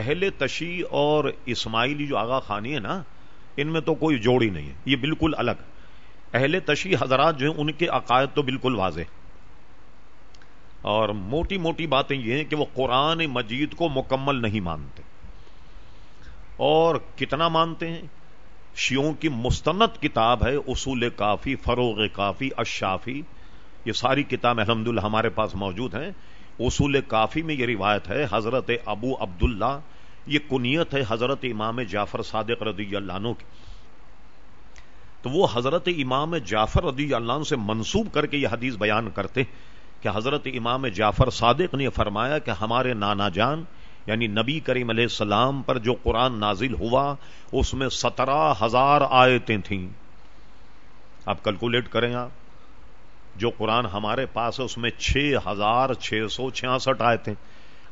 اہل تشیع اور اسماعیلی جو آغا خانی ہے نا، ان میں تو کوئی جوڑی نہیں ہے، یہ بالکل الگ۔ اہل تشیع حضرات جو ہیں، ان کے عقائد تو بالکل واضح۔ اور موٹی موٹی باتیں یہ ہیں کہ وہ قرآن مجید کو مکمل نہیں مانتے۔ اور کتنا مانتے ہیں؟ شیوں کی مستند کتاب ہے، اصول کافی، فروغ کافی اشافی یہ ساری کتاب الحمد ہمارے پاس موجود ہیں۔ اصول کافی میں یہ روایت ہے، حضرت ابو عبداللہ، یہ کنیت ہے حضرت امام جعفر صادق رضی اللہ عنہ کی۔ تو وہ حضرت امام جعفر رضی اللہ عنہ سے منسوب کر کے یہ حدیث بیان کرتے کہ حضرت امام جعفر صادق نے فرمایا کہ ہمارے نانا جان یعنی نبی کریم علیہ السلام پر جو قرآن نازل ہوا، اس میں سترہ ہزار آیتیں تھیں۔ آپ کیلکولیٹ کریں آپ۔ جو قرآن ہمارے پاس ہے، اس میں چھ ہزار چھ سو چھیاسٹھ آیتیں۔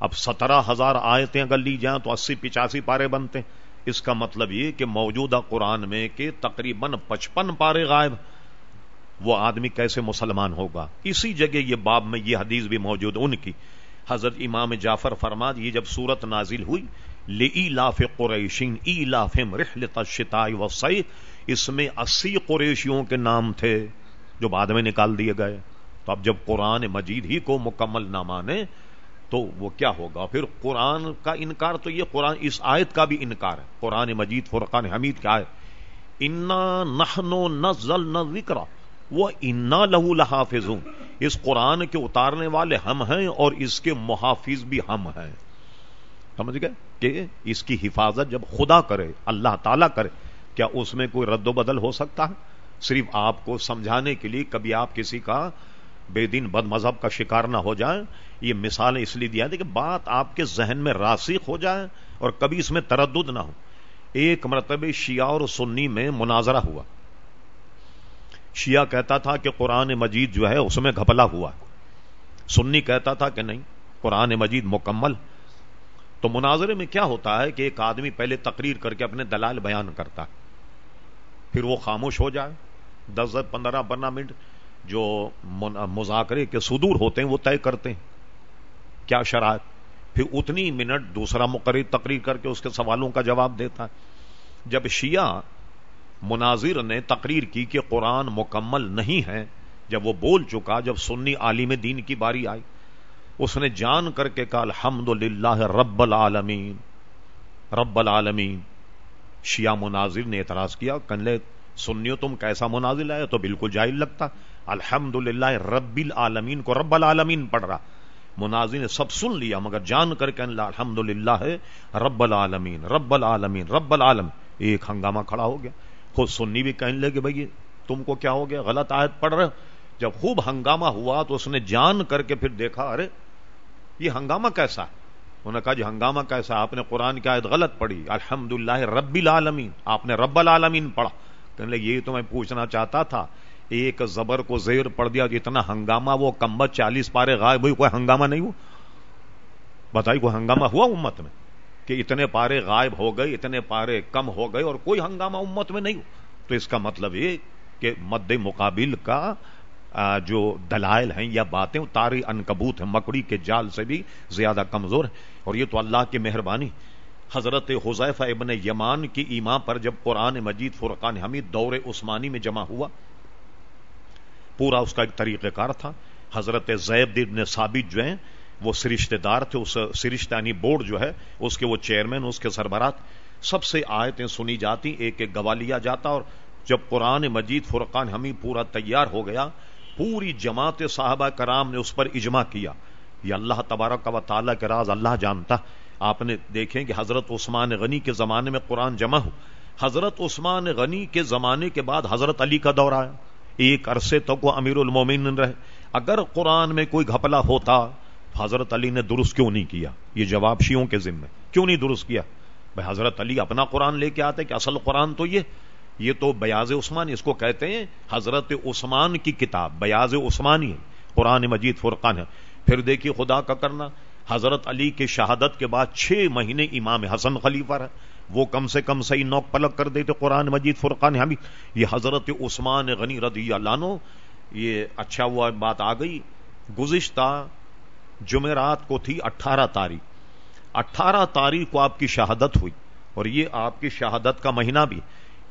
اب سترہ ہزار آیتیں اگر لی جائیں تو اسی پچاسی پارے بنتے اس کا مطلب یہ کہ موجودہ قرآن میں کہ تقریباً پچپن پارے غائب۔ وہ آدمی کیسے مسلمان ہوگا؟ اسی جگہ یہ باب میں یہ حدیث بھی موجود ان کی۔ حضرت امام جعفر فرماد، یہ جب سورت نازل ہوئی لی لاف قریشین، ای لافم رحلت شتائی و اس میں اسی قریشیوں کے نام تھے۔ جو بعد میں نکال دیے گئے۔ تو اب جب قرآن مجید ہی کو مکمل نہ مانے، تو وہ کیا ہوگا؟ پھر قرآن کا انکار تو یہ قرآن، اس آیت کا بھی انکار ہے۔ قرآن مجید، فرقان حمید کا آیت، انا نحنو نزل نہ ذکر وہ انا لہو لحافظ اس قرآن کے اتارنے والے ہم ہیں اور اس کے محافظ بھی ہم ہیں۔ سمجھ گئے؟ کہ اس کی حفاظت جب خدا کرے، اللہ تعالی کرے، کیا اس میں کوئی رد و بدل ہو سکتا ہے؟ صرف آپ کو سمجھانے کے لیے کبھی آپ کسی کا بے دین بد مذہب کا شکار نہ ہو جائیں۔ یہ مثال اس لیے دیا کہ بات آپ کے ذہن میں راسخ ہو جائے اور کبھی اس میں تردد نہ ہو۔ ایک مرتبہ شیعہ اور سنی میں مناظرہ ہوا۔ شیعہ کہتا تھا کہ قرآن مجید جو ہے اس میں گھپلا ہوا۔ سنی کہتا تھا کہ نہیں، قرآن مجید مکمل۔ تو مناظرے میں کیا ہوتا ہے کہ ایک آدمی پہلے تقریر کر کے اپنے دلال بیان کرتا ہے۔ پھر وہ خاموش ہو جائے۔ دس دس، پندرہ پندرہ منٹ جو مذاکرے کے صدور ہوتے ہیں وہ طے کرتے ہیں۔ کیا شرائط؟ پھر اتنی منٹ دوسرا مقرر تقریر کر کے اس کے سوالوں کا جواب دیتا ہے۔ جب شیعہ مناظر نے تقریر کی کہ قرآن مکمل نہیں ہے، جب وہ بول چکا، جب سنی عالم دین کی باری آئی، اس نے جان کر کے کہا الحمد رب العالمین رب العالمین۔ شیعہ مناظر نے اعتراض کیا کنلے سنیو تم کیسا مناظر آئے تو بالکل جائل لگتا۔ الحمد للہ رب العالمین کو رب العالمین پڑھ رہا۔ مناظر نے سب سن لیا، مگر جان کر کے الحمد للہ ہے رب العالمین رب العالمین، رب العالم۔ ایک ہنگامہ کھڑا ہو گیا۔ خود سنی بھی کہنے لگے، بھائی تم کو کیا ہو گیا؟ غلط آیت پڑھ رہے جب خوب ہنگامہ ہوا تو اس نے جان کر کے پھر دیکھا، ارے، یہ ہنگامہ کیسا؟ انہوں نے کہا جی ہنگامہ کیسا؟ آپ نے قرآن کی آیت غلط پڑھی۔ الحمد للہ رب العالمین، آپ نے رب العالمین پڑھا۔ کہنے لگے یہ تو میں پوچھنا چاہتا تھا، ایک زبر کو زیر پڑھ دیا اتنا ہنگامہ وہ کمبت چالیس پارے غائب ہوئی، کوئی ہنگامہ نہیں ہوا؟ بتائی کوئی ہنگامہ ہوا امت میں؟ کہ اتنے پارے غائب ہو گئے، اتنے پارے کم ہو گئے اور کوئی ہنگامہ امت میں نہیں ہو تو اس کا مطلب یہ کہ مد مقابل کا جو دلائل ہیں یا باتیں تاری انکبوت ہیں، مکڑی کے جال سے بھی زیادہ کمزور ہے اور یہ تو اللہ کی مہربانی۔ حضرت حضیفہ ابن یمان کی ایمان پر جب قرآن مجید فرقان حمید دور عثمانی میں جمع ہوا، پورا اس کا ایک طریقہ کار تھا۔ حضرت زیب ابن ثابت جو ہیں، وہ سرشتے دار تھے، اس سرشتانی بورڈ جو ہے، اس کے وہ چیئرمین، اس کے سربراہ۔ سب سے آیتیں سنی جاتی، ایک ایک گواہ لیا جاتا اور جب قرآن مجید فرقان ہمیں پورا تیار ہو گیا، پوری جماعت صاحبہ کرام نے اس پر اجماع کیا۔ یہ اللہ تبارک و تعالیٰ کے راز اللہ جانتا۔ آپ نے دیکھیں کہ حضرت عثمان غنی کے زمانے میں قرآن جمع ہو۔ حضرت عثمان غنی کے زمانے کے بعد حضرت علی کا دور آیا۔ ایک عرصے تک وہ امیر المومن رہے۔ اگر قرآن میں کوئی گھپلا ہوتا، حضرت علی نے درست کیوں نہیں کیا؟ یہ جواب شیوں کے ذمے کیوں نہیں درست کیا؟ بھائی حضرت علی اپنا قرآن لے کے آتے کہ اصل قرآن تو یہ۔ یہ تو بیاض عثمان اس کو کہتے ہیں حضرت عثمان کی کتاب، بیاض عثمانی ہے۔ قرآن مجید فرقان ہے۔ پھر دیکھیے خدا کا کرنا۔ حضرت علی کے شہادت کے بعد چھ مہینے امام حسن خلیفہ ہے وہ کم سے کم صحیح نوک پلک کر دیتے، قرآن مجید، فرقان ہم یہ حضرت عثمان غنی رضی اللہ عنہ، یہ اچھا ہوا بات آ گئی۔ گزشتہ جمعرات کو تھی اٹھارہ تاریخ۔ اٹھارہ تاریخ کو آپ کی شہادت ہوئی اور یہ آپ کی شہادت کا مہینہ بھی۔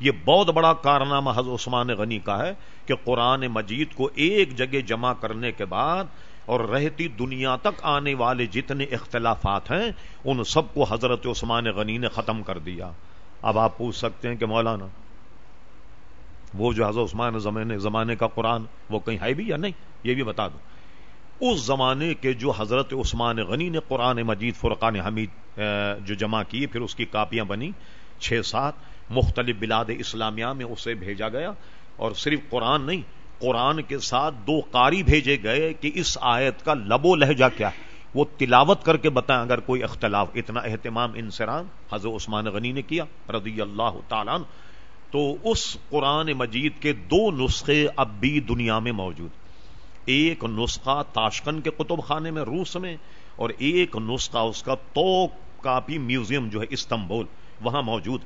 یہ بہت بڑا کارنامہ حضرت عثمان غنی کا ہے کہ قرآن مجید کو ایک جگہ جمع کرنے کے بعد اور رہتی دنیا تک آنے والے جتنے اختلافات ہیں، ان سب کو حضرت عثمان غنی نے ختم کر دیا۔ اب آپ پوچھ سکتے ہیں کہ مولانا، وہ جو حضرت عثمان زمانے زمانے کا قرآن، وہ کہیں ہے بھی یا نہیں؟ یہ بھی بتا دوں اس زمانے کے جو حضرت عثمان غنی نے قرآن مجید، فرقان حمید جو جمع کی، پھر اس کی کاپیاں بنی چھ سات مختلف بلاد اسلامیہ میں اسے بھیجا گیا۔ اور صرف قرآن نہیں قرآن کے ساتھ دو قاری بھیجے گئے کہ اس آیت کا لب و لہجہ کیا ہے۔ وہ تلاوت کر کے بتائیں اگر کوئی اختلاف، اتنا اہتمام انسرام حضرت عثمان غنی نے کیا رضی اللہ تعالیٰ تو اس قرآن مجید کے دو نسخے اب بھی دنیا میں موجود۔ ایک نسخہ تاشکن کے کتب خانے میں، روس میں، اور ایک نسخہ اس کا تو کاپی میوزیم جو ہے استنبول، وہاں موجود۔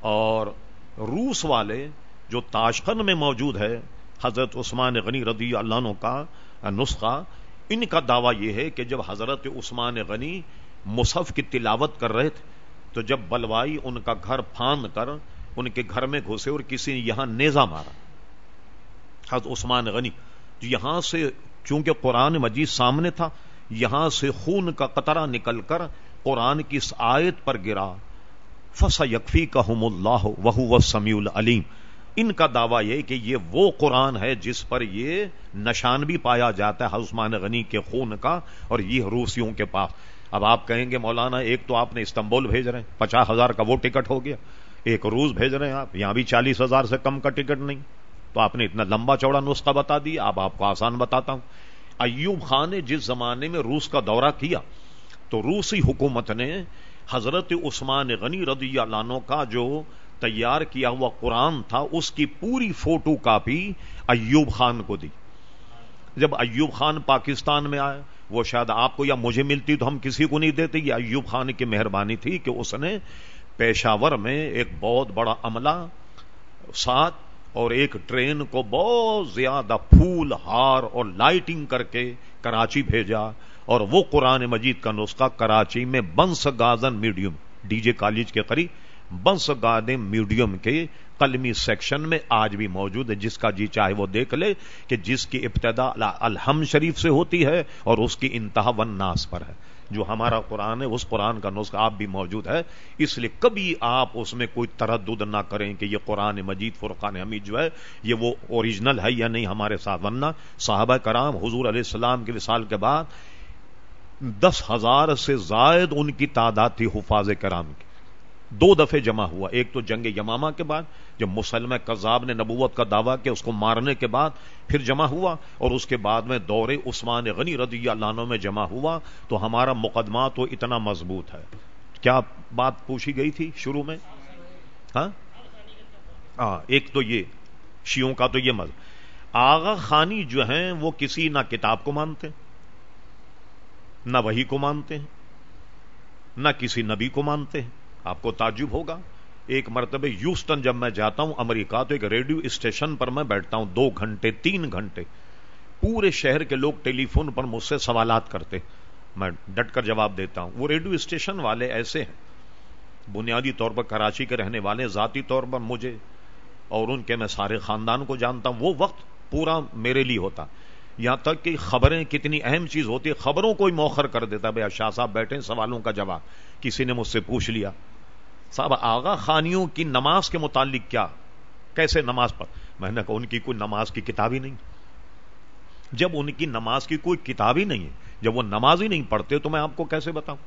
اور روس والے جو تاشکن میں موجود ہے حضرت عثمان غنی رضی اللہ عنہ کا نسخہ، ان کا دعویٰ یہ ہے کہ جب حضرت عثمان غنی مصحف کی تلاوت کر رہے تھے، تو جب بلوائی ان کا گھر پھاند کر، ان کے گھر میں گھسے اور کسی نے یہاں نیزا مارا۔ حضرت عثمان غنی یہاں سے چونکہ قرآن مجید سامنے تھا، یہاں سے خون کا قطرہ نکل کر قرآن کی اس آیت پر گرا۔ فسا یکفی کا اللہ وہ سمیع العلیم ان کا دعویٰ یہ کہ یہ وہ قرآن ہے جس پر یہ نشان بھی پایا جاتا ہے عثمان غنی کے خون کا اور یہ روسیوں کے پاس۔ اب آپ کہیں گے، مولانا، ایک تو آپ نے استنبول بھیج رہے ہیں، پچاس ہزار کا وہ ٹکٹ ہو گیا۔ ایک روس بھیج رہے ہیں آپ، یہاں بھی چالیس ہزار سے کم کا ٹکٹ نہیں۔ تو آپ نے اتنا لمبا چوڑا نسخہ بتا دیا، اب آپ کو آسان بتاتا ہوں۔ ایوب خان نے جس زمانے میں روس کا دورہ کیا، تو روسی حکومت نے حضرت عثمان غنی رضی اللہ عنہ کا جو تیار کیا ہوا قرآن تھا، اس کی پوری فوٹو کاپی ایوب خان کو دی۔ جب ایوب خان پاکستان میں آئے، وہ شاید آپ کو یا مجھے ملتی تو ہم کسی کو نہیں دیتے۔ یہ ایوب خان کی مہربانی تھی کہ اس نے پیشاور میں ایک بہت بڑا عملہ ساتھ اور ایک ٹرین کو بہت زیادہ پھول، ہار اور لائٹنگ کر کے کراچی بھیجا اور وہ قرآن مجید کا نسخہ کراچی میں Burns garden museum, D J college کے قریب بنس گادے میوڈیم کے قلمی سیکشن میں آج بھی موجود ہے۔ جس کا جی چاہے وہ دیکھ لے کہ جس کی ابتدا الحم شریف سے ہوتی ہے اور اس کی انتہا ون ناس پر ہے۔ جو ہمارا قرآن ہے، اس قرآن کا نسخہ آپ بھی موجود ہے۔ اس لیے کبھی آپ اس میں کوئی تردد نہ کریں کہ یہ قرآن مجید، فرقان حمید جو ہے، یہ وہ اوریجنل ہے یا نہیں، ہمارے ساتھ ورنہ۔ صحابہ کرام، حضور علیہ السلام کے وصال کے بعد دس ہزار سے زائد ان کی تعداد تھی حفاظ کرام کی۔ دو دفعے جمع ہوا۔ ایک تو جنگ یمامہ کے بعد، جب مسلم کذاب نے نبوت کا دعویٰ کیا، اس کو مارنے کے بعد پھر جمع ہوا، اور اس کے بعد میں دور عثمان غنی رضی اللہ عنہ میں جمع ہوا۔ تو ہمارا مقدمہ تو اتنا مضبوط ہے۔ کیا بات پوچھی گئی تھی شروع میں؟ ہاں؟ ہاں ایک تو یہ شیوں کا تو یہ مز آغا خانی جو ہیں، وہ کسی نہ کتاب کو مانتے، نہ وہی کو مانتے ہیں نہ کسی نبی کو مانتے۔ ہیں آپ کو تعجب ہوگا۔ ایک مرتبہ یوسٹن جب میں جاتا ہوں، امریکہ، تو ایک ریڈیو اسٹیشن پر میں بیٹھتا ہوں، دو گھنٹے، تین گھنٹے۔ پورے شہر کے لوگ ٹیلی فون پر مجھ سے سوالات کرتے میں ڈٹ کر جواب دیتا ہوں۔ وہ ریڈیو اسٹیشن والے ایسے ہیں۔ بنیادی طور پر کراچی کے رہنے والے، ذاتی طور پر مجھے اور ان کے میں سارے خاندان کو جانتا ہوں۔ وہ وقت پورا میرے لیے ہوتا۔ یہاں تک کہ خبریں کتنی اہم چیز ہوتی ہے خبروں کو ہی موخر کر دیتا۔ بھائی شاہ صاحب بیٹھے سوالوں کا جواب۔ کسی نے مجھ سے پوچھ لیا۔ صاحب، آغا خانیوں کی نماز کے متعلق کیا؟ کیسے نماز پڑھ؟ میں نے کہا، ان کی کوئی نماز کی کتاب ہی نہیں۔ جب ان کی نماز کی کوئی کتاب ہی نہیں ہے، جب وہ نماز ہی نہیں پڑھتے، تو میں آپ کو کیسے بتاؤں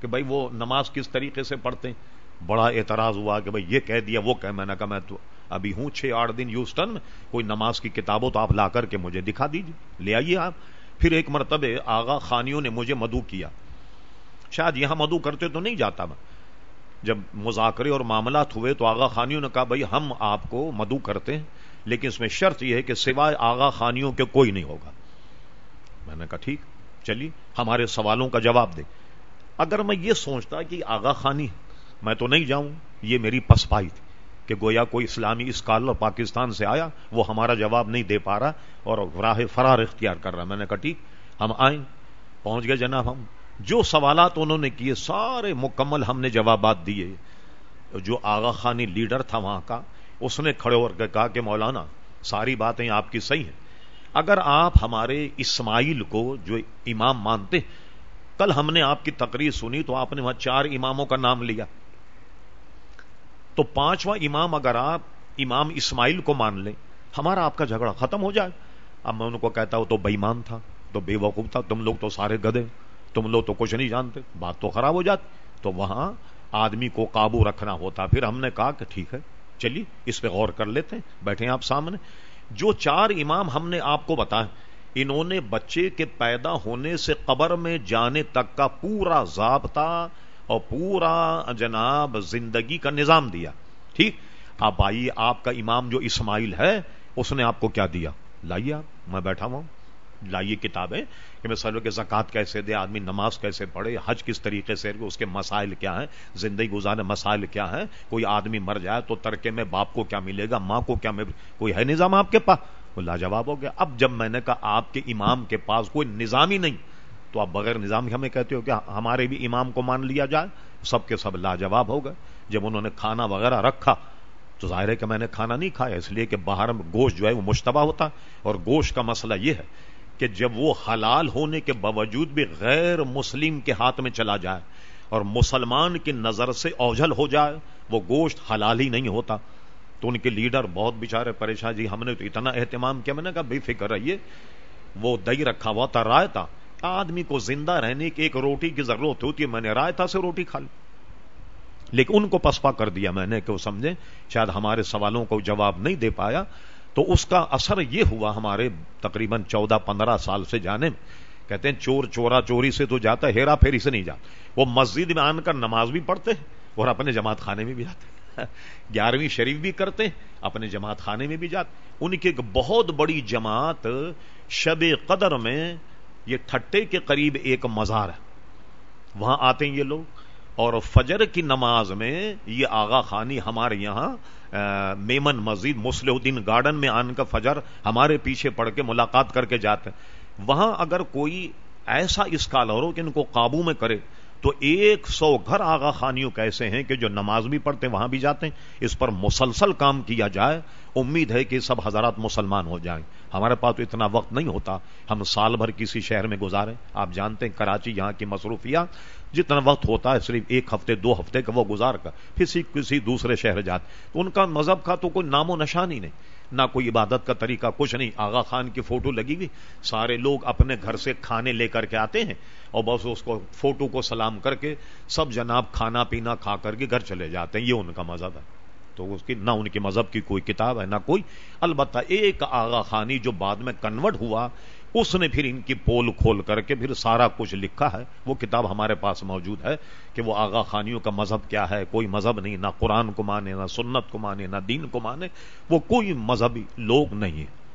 کہ بھائی، وہ نماز کس طریقے سے پڑھتے ہیں؟ بڑا اعتراض ہوا کہ بھائی، یہ کہہ دیا، وہ کہ میں نے کہا، میں تو ابھی ہوں چھ آٹھ دن یوسٹن میں، کوئی نماز کی کتابوں تو آپ لا کر کے مجھے دکھا دیجیے لے آئیے آپ۔ پھر ایک مرتبہ آغا خانیوں نے مجھے مدعو کیا۔ شاید یہاں مدعو کرتے تو نہیں جاتا میں۔ جب مذاکرے اور معاملات ہوئے تو آغا خانیوں نے کہا، بھائی، ہم آپ کو مدعو کرتے ہیں، لیکن اس میں شرط یہ ہے کہ سوائے آغا خانیوں کے کوئی نہیں ہوگا۔ میں نے کہا، ٹھیک، چلیے، ہمارے سوالوں کا جواب دے اگر میں یہ سوچتا کہ آغا خانی میں تو نہیں جاؤں، یہ میری پسپائی تھی کہ گویا کوئی اسلامی اسکالر پاکستان سے آیا، وہ ہمارا جواب نہیں دے پا رہا اور راہ فرار اختیار کر رہا میں نے کہا، ٹھیک، ہم آئیں، پہنچ گئے جناب ہم۔ جو سوالات انہوں نے کیے سارے مکمل ہم نے جوابات دیے۔ جو آغا خانی لیڈر تھا وہاں کا، اس نے کھڑے ہو کر کہا کہ مولانا، ساری باتیں آپ کی صحیح ہیں۔ اگر آپ ہمارے اسماعیل کو جو امام مانتے، کل ہم نے آپ کی تقریر سنی تو آپ نے وہاں چار اماموں کا نام لیا۔ تو پانچواں امام اگر آپ امام اسماعیل کو مان لیں، ہمارا آپ کا جھگڑا ختم ہو جائے۔ اب میں ان کو کہتا ہوں تو بےمان تھا، تو بے وقوف تھا، تم لوگ تو سارے گدے۔ تم لوگ تو کچھ نہیں جانتے، بات تو خراب ہو جاتی۔ تو وہاں آدمی کو قابو رکھنا ہوتا۔ پھر ہم نے کہا کہ ٹھیک ہے، چلیے، اس پہ غور کر لیتے ہیں۔ بیٹھے آپ سامنے۔ جو چار امام ہم نے آپ کو بتایا انہوں نے بچے کے پیدا ہونے سے قبر میں جانے تک کا پورا ضابطہ اور پورا جناب زندگی کا نظام دیا۔ ٹھیک؟ آپ آئیے، آپ کا امام جو اسماعیل ہے، اس نے آپ کو کیا دیا؟ لائیے آپ، میں بیٹھا ہوں۔ لائیے کتابیں کہ میں سرو کے زکات کیسے دے، آدمی نماز کیسے پڑھے، حج کس طریقے سے، اس کے مسائل کیا ہیں، زندگی گزارے مسائل کیا ہیں، کوئی آدمی مر جائے تو ترکے میں باپ کو کیا ملے گا، ماں کو کیا مل کوئی ہے نظام آپ کے پاس؟ وہ لاجواب ہو گیا۔ اب جب میں نے کہا آپ کے امام کے پاس کوئی نظام ہی نہیں، تو آپ بغیر نظام ہمیں کہتے ہو کہ ہمارے بھی امام کو مان لیا جائے، سب کے سب لاجواب ہو گئے۔ جب انہوں نے کھانا وغیرہ رکھا، تو ظاہر ہے کہ میں نے کھانا نہیں کھایا، اس لیے کہ باہر گوشت جو ہے وہ مشتبہ ہوتا ہے۔ اور گوشت کا مسئلہ یہ ہے کہ جب وہ حلال ہونے کے باوجود بھی غیر مسلم کے ہاتھ میں چلا جائے اور مسلمان کی نظر سے اوجھل ہو جائے، وہ گوشت حلال ہی نہیں ہوتا۔ تو ان کے لیڈر بہت بےچارے پریشان جی ہم نے تو اتنا اہتمام کیا، میں نے کہا، بے فکر رہیے۔ وہ دہی رکھا ہوا تھا، رائتا۔ آدمی کو زندہ رہنے کی ایک روٹی کی ضرورت ہوتی ہے، میں نے رائتا سے روٹی کھا لی۔ لیکن ان کو پسپا کر دیا میں نے کہ وہ سمجھے شاید ہمارے سوالوں کو جواب نہیں دے پایا۔ تو اس کا اثر یہ ہوا ہمارے تقریباً چودہ پندرہ سال سے جانے میں کہتے ہیں چور چورا چوری سے تو جاتا ہے، ہیرا پھیری سے نہیں جاتا۔ وہ مسجد میں آن کر نماز بھی پڑھتے ہیں اور اپنے جماعت خانے میں بھی جاتے ہیں۔ گیارہویں شریف بھی کرتے ہیں، اپنے جماعت خانے میں بھی جاتے ان کی ایک بہت بڑی جماعت شب قدر میں یہ تھٹے کے قریب ایک مزار ہے۔ وہاں آتے ہیں یہ لوگ۔ اور فجر کی نماز میں یہ آغا خانی ہمارے یہاں میمن مسجد مسلح الدین گارڈن میں آن کا فجر ہمارے پیچھے پڑھ کے ملاقات کر کے جاتے ہیں۔ وہاں اگر کوئی ایسا اسکالر ہو کہ ان کو قابو میں کرے تو ایک سو گھر آغا خانیوں کیسے ہیں کہ جو نماز بھی پڑھتے وہاں بھی جاتے ہیں؟ اس پر مسلسل کام کیا جائے۔ امید ہے کہ سب حضرات مسلمان ہو جائیں۔ ہمارے پاس تو اتنا وقت نہیں ہوتا۔ ہم سال بھر کسی شہر میں گزارے آپ جانتے ہیں کراچی یہاں کی مصروفیات جتنا وقت ہوتا ہے، صرف ایک ہفتے، دو ہفتے کا وہ گزار کر۔ پھر کسی دوسرے شہر جاتے تو ان کا مذہب کا تو کوئی نام و نشان ہی نہیں۔ نہ کوئی عبادت کا طریقہ، کچھ نہیں۔ آغا خان کی فوٹو لگی ہوئی۔ سارے لوگ اپنے گھر سے کھانے لے کر کے آتے ہیں اور بس اس کو، فوٹو کو سلام کر کے سب جناب کھانا پینا کھا کر کے گھر چلے جاتے ہیں۔ یہ ان کا مذہب ہے۔ تو اس کی، نہ ان کے مذہب کی کوئی کتاب ہے، نہ کوئی۔ البتہ ایک آغا خانی جو بعد میں کنورٹ ہوا اس نے پھر ان کی پول کھول کر کے پھر سارا کچھ لکھا ہے۔ وہ کتاب ہمارے پاس موجود ہے کہ وہ آغا خانیوں کا مذہب کیا ہے۔ کوئی مذہب نہیں، نہ قرآن کو مانے، نہ سنت کو مانے، نہ دین کو مانے۔ وہ کوئی مذہبی لوگ نہیں ہے